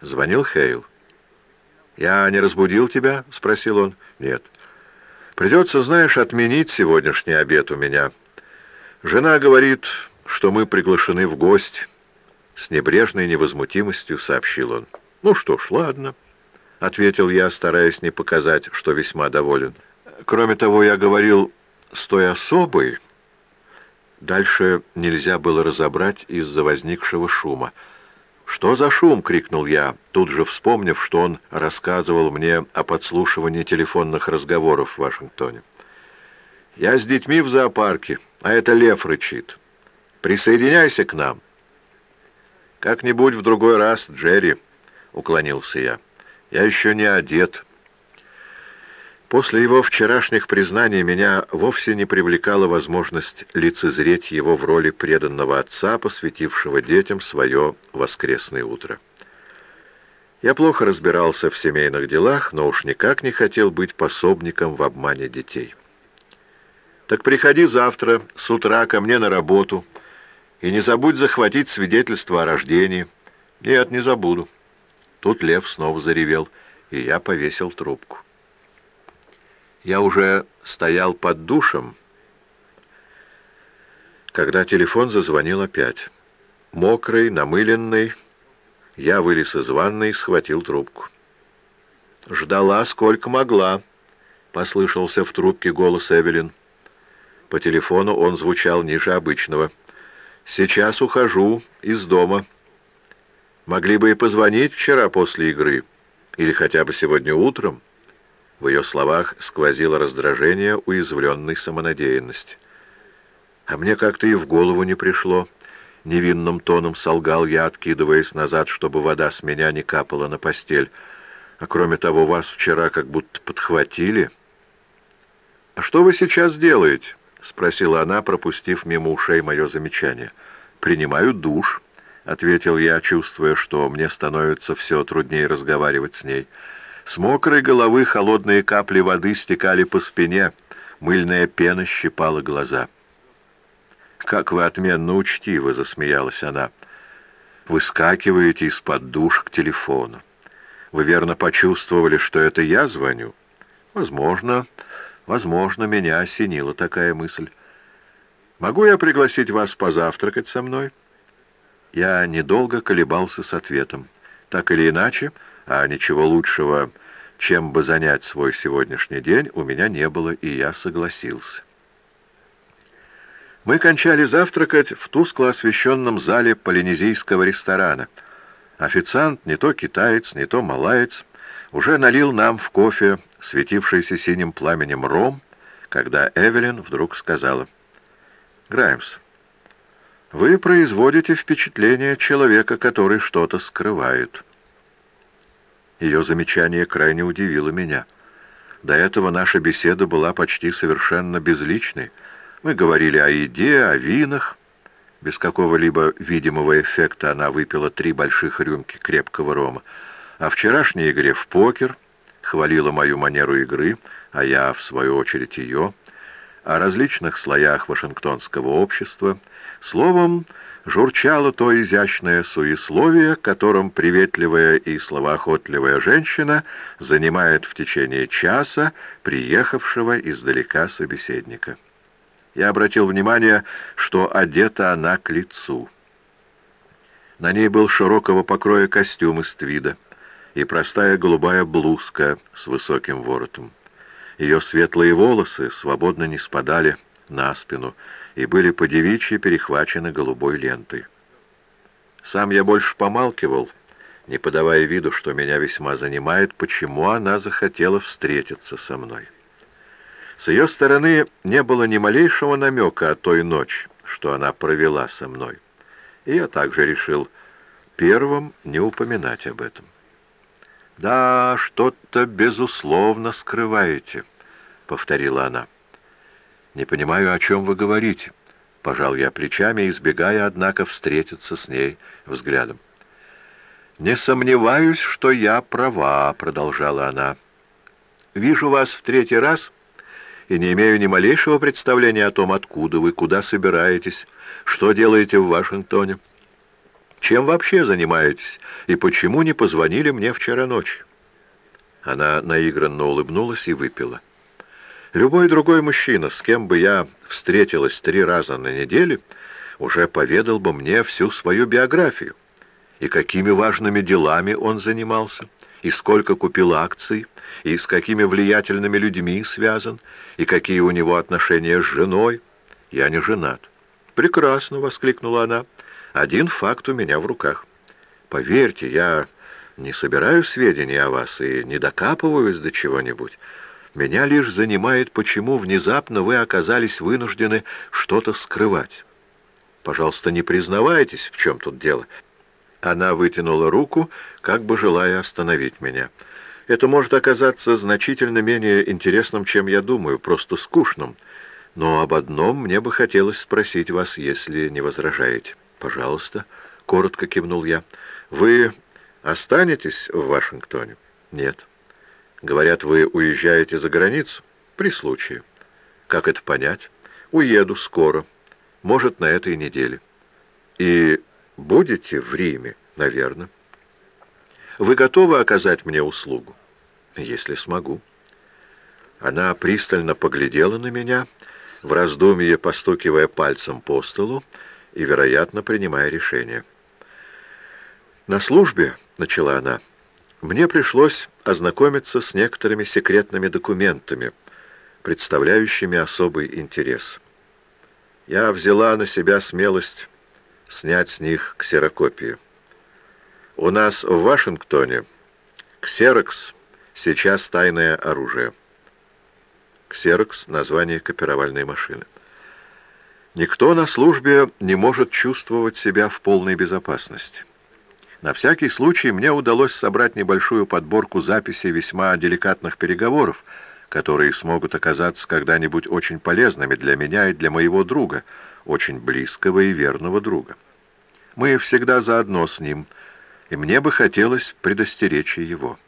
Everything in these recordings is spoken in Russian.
Звонил Хейл. «Я не разбудил тебя?» — спросил он. «Нет». «Придется, знаешь, отменить сегодняшний обед у меня. Жена говорит, что мы приглашены в гость». С небрежной невозмутимостью сообщил он. «Ну что ж, ладно», — ответил я, стараясь не показать, что весьма доволен. «Кроме того, я говорил с той особой...» Дальше нельзя было разобрать из-за возникшего шума. «Что за шум?» — крикнул я, тут же вспомнив, что он рассказывал мне о подслушивании телефонных разговоров в Вашингтоне. «Я с детьми в зоопарке, а это лев рычит. Присоединяйся к нам». «Как-нибудь в другой раз, Джерри», — уклонился я. «Я еще не одет». После его вчерашних признаний меня вовсе не привлекала возможность лицезреть его в роли преданного отца, посвятившего детям свое воскресное утро. Я плохо разбирался в семейных делах, но уж никак не хотел быть пособником в обмане детей. «Так приходи завтра с утра ко мне на работу и не забудь захватить свидетельство о рождении». «Нет, не забуду». Тут лев снова заревел, и я повесил трубку. Я уже стоял под душем, когда телефон зазвонил опять. Мокрый, намыленный, я вылез из ванной и схватил трубку. «Ждала, сколько могла», — послышался в трубке голос Эвелин. По телефону он звучал ниже обычного. «Сейчас ухожу из дома. Могли бы и позвонить вчера после игры, или хотя бы сегодня утром». В ее словах сквозило раздражение уязвленной самонадеянности. «А мне как-то и в голову не пришло». Невинным тоном солгал я, откидываясь назад, чтобы вода с меня не капала на постель. «А кроме того, вас вчера как будто подхватили». «А что вы сейчас делаете?» — спросила она, пропустив мимо ушей мое замечание. «Принимаю душ», — ответил я, чувствуя, что мне становится все труднее разговаривать с ней. С мокрой головы холодные капли воды стекали по спине, мыльная пена щипала глаза. «Как вы отменно учтивы!» — засмеялась она. «Выскакиваете из-под душ к телефону. Вы верно почувствовали, что это я звоню? Возможно, возможно, меня осенила такая мысль. Могу я пригласить вас позавтракать со мной?» Я недолго колебался с ответом. Так или иначе, а ничего лучшего, чем бы занять свой сегодняшний день, у меня не было, и я согласился. Мы кончали завтракать в тускло освещенном зале полинезийского ресторана. Официант, не то китаец, не то малаец, уже налил нам в кофе, светившийся синим пламенем ром, когда Эвелин вдруг сказала, «Граймс, вы производите впечатление человека, который что-то скрывает». Ее замечание крайне удивило меня. До этого наша беседа была почти совершенно безличной. Мы говорили о еде, о винах. Без какого-либо видимого эффекта она выпила три больших рюмки крепкого рома. О вчерашней игре в покер хвалила мою манеру игры, а я, в свою очередь, ее. О различных слоях вашингтонского общества. Словом, журчало то изящное суесловие, которым приветливая и словоохотливая женщина занимает в течение часа приехавшего издалека собеседника. Я обратил внимание, что одета она к лицу. На ней был широкого покроя костюм из твида и простая голубая блузка с высоким воротом. Ее светлые волосы свободно не спадали на спину, и были по девичьи перехвачены голубой лентой. Сам я больше помалкивал, не подавая виду, что меня весьма занимает, почему она захотела встретиться со мной. С ее стороны не было ни малейшего намека о той ночи, что она провела со мной. И я также решил первым не упоминать об этом. «Да, что-то, безусловно, скрываете», — повторила она. «Не понимаю, о чем вы говорите», — пожал я плечами, избегая, однако, встретиться с ней взглядом. «Не сомневаюсь, что я права», — продолжала она. «Вижу вас в третий раз и не имею ни малейшего представления о том, откуда вы, куда собираетесь, что делаете в Вашингтоне. Чем вообще занимаетесь? И почему не позвонили мне вчера ночью?» Она наигранно улыбнулась и выпила. Любой другой мужчина, с кем бы я встретилась три раза на неделю, уже поведал бы мне всю свою биографию, и какими важными делами он занимался, и сколько купил акций, и с какими влиятельными людьми связан, и какие у него отношения с женой. Я не женат. «Прекрасно!» — воскликнула она. «Один факт у меня в руках. Поверьте, я не собираю сведений о вас и не докапываюсь до чего-нибудь. Меня лишь занимает, почему внезапно вы оказались вынуждены что-то скрывать. Пожалуйста, не признавайтесь, в чем тут дело». Она вытянула руку, как бы желая остановить меня. «Это может оказаться значительно менее интересным, чем я думаю, просто скучным. Но об одном мне бы хотелось спросить вас, если не возражаете». «Пожалуйста», — коротко кивнул я. «Вы останетесь в Вашингтоне?» «Нет». «Говорят, вы уезжаете за границу?» «При случае». «Как это понять?» «Уеду скоро. Может, на этой неделе». «И будете в Риме?» «Наверное». «Вы готовы оказать мне услугу?» «Если смогу». Она пристально поглядела на меня, в раздумье постукивая пальцем по столу и, вероятно, принимая решение. «На службе», — начала она, — «мне пришлось ознакомиться с некоторыми секретными документами, представляющими особый интерес. Я взяла на себя смелость снять с них ксерокопию. У нас в Вашингтоне ксерокс сейчас тайное оружие. Ксерокс — название копировальной машины. Никто на службе не может чувствовать себя в полной безопасности. На всякий случай мне удалось собрать небольшую подборку записей весьма деликатных переговоров, которые смогут оказаться когда-нибудь очень полезными для меня и для моего друга, очень близкого и верного друга. Мы всегда заодно с ним, и мне бы хотелось предостеречь его.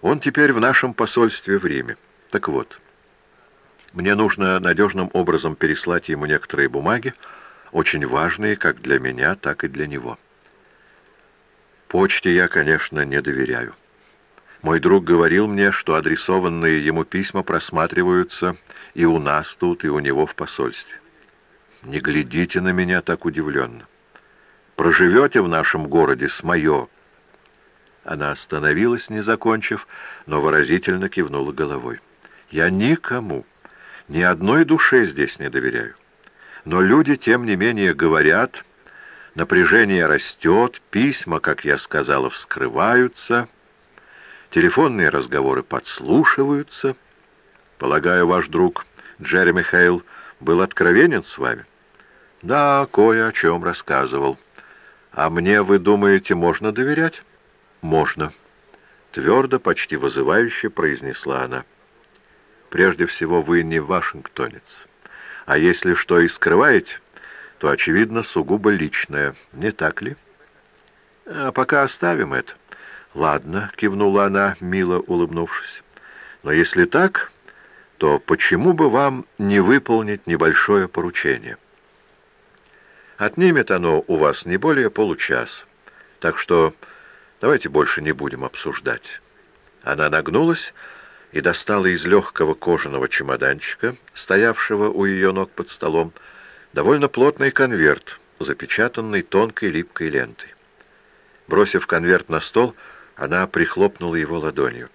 Он теперь в нашем посольстве в Риме. Так вот, мне нужно надежным образом переслать ему некоторые бумаги, очень важные как для меня, так и для него. Почте я, конечно, не доверяю. Мой друг говорил мне, что адресованные ему письма просматриваются и у нас тут, и у него в посольстве. Не глядите на меня так удивленно. Проживете в нашем городе с мое. Она остановилась, не закончив, но выразительно кивнула головой. Я никому, ни одной душе здесь не доверяю. Но люди, тем не менее, говорят Напряжение растет, письма, как я сказала, вскрываются, телефонные разговоры подслушиваются. Полагаю, ваш друг Джереми Хейл был откровенен с вами? Да, кое о чем рассказывал. А мне, вы думаете, можно доверять? Можно. Твердо, почти вызывающе произнесла она. Прежде всего, вы не вашингтонец. А если что и скрываете, то, очевидно, сугубо личное. Не так ли? А пока оставим это. Ладно, кивнула она, мило улыбнувшись. Но если так, то почему бы вам не выполнить небольшое поручение? Отнимет оно у вас не более получаса. Так что давайте больше не будем обсуждать. Она нагнулась и достала из легкого кожаного чемоданчика, стоявшего у ее ног под столом, довольно плотный конверт, запечатанный тонкой липкой лентой. Бросив конверт на стол, она прихлопнула его ладонью.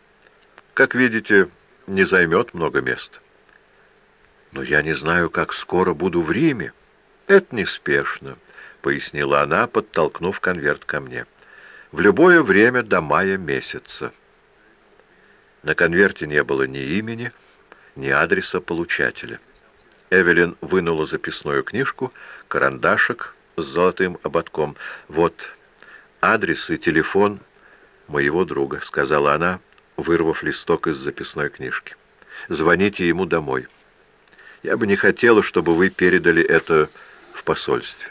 «Как видите, не займет много места». «Но я не знаю, как скоро буду в Риме». «Это неспешно», — пояснила она, подтолкнув конверт ко мне. «В любое время до мая месяца». На конверте не было ни имени, ни адреса получателя. Эвелин вынула записную книжку, карандашик с золотым ободком. «Вот адрес и телефон моего друга», — сказала она, вырвав листок из записной книжки. «Звоните ему домой. Я бы не хотела, чтобы вы передали это в посольстве.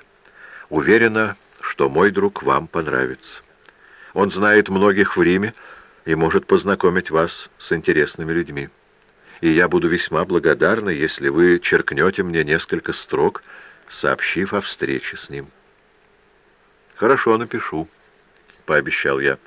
Уверена, что мой друг вам понравится. Он знает многих в Риме и может познакомить вас с интересными людьми» и я буду весьма благодарна, если вы черкнете мне несколько строк, сообщив о встрече с ним. «Хорошо, напишу», — пообещал я.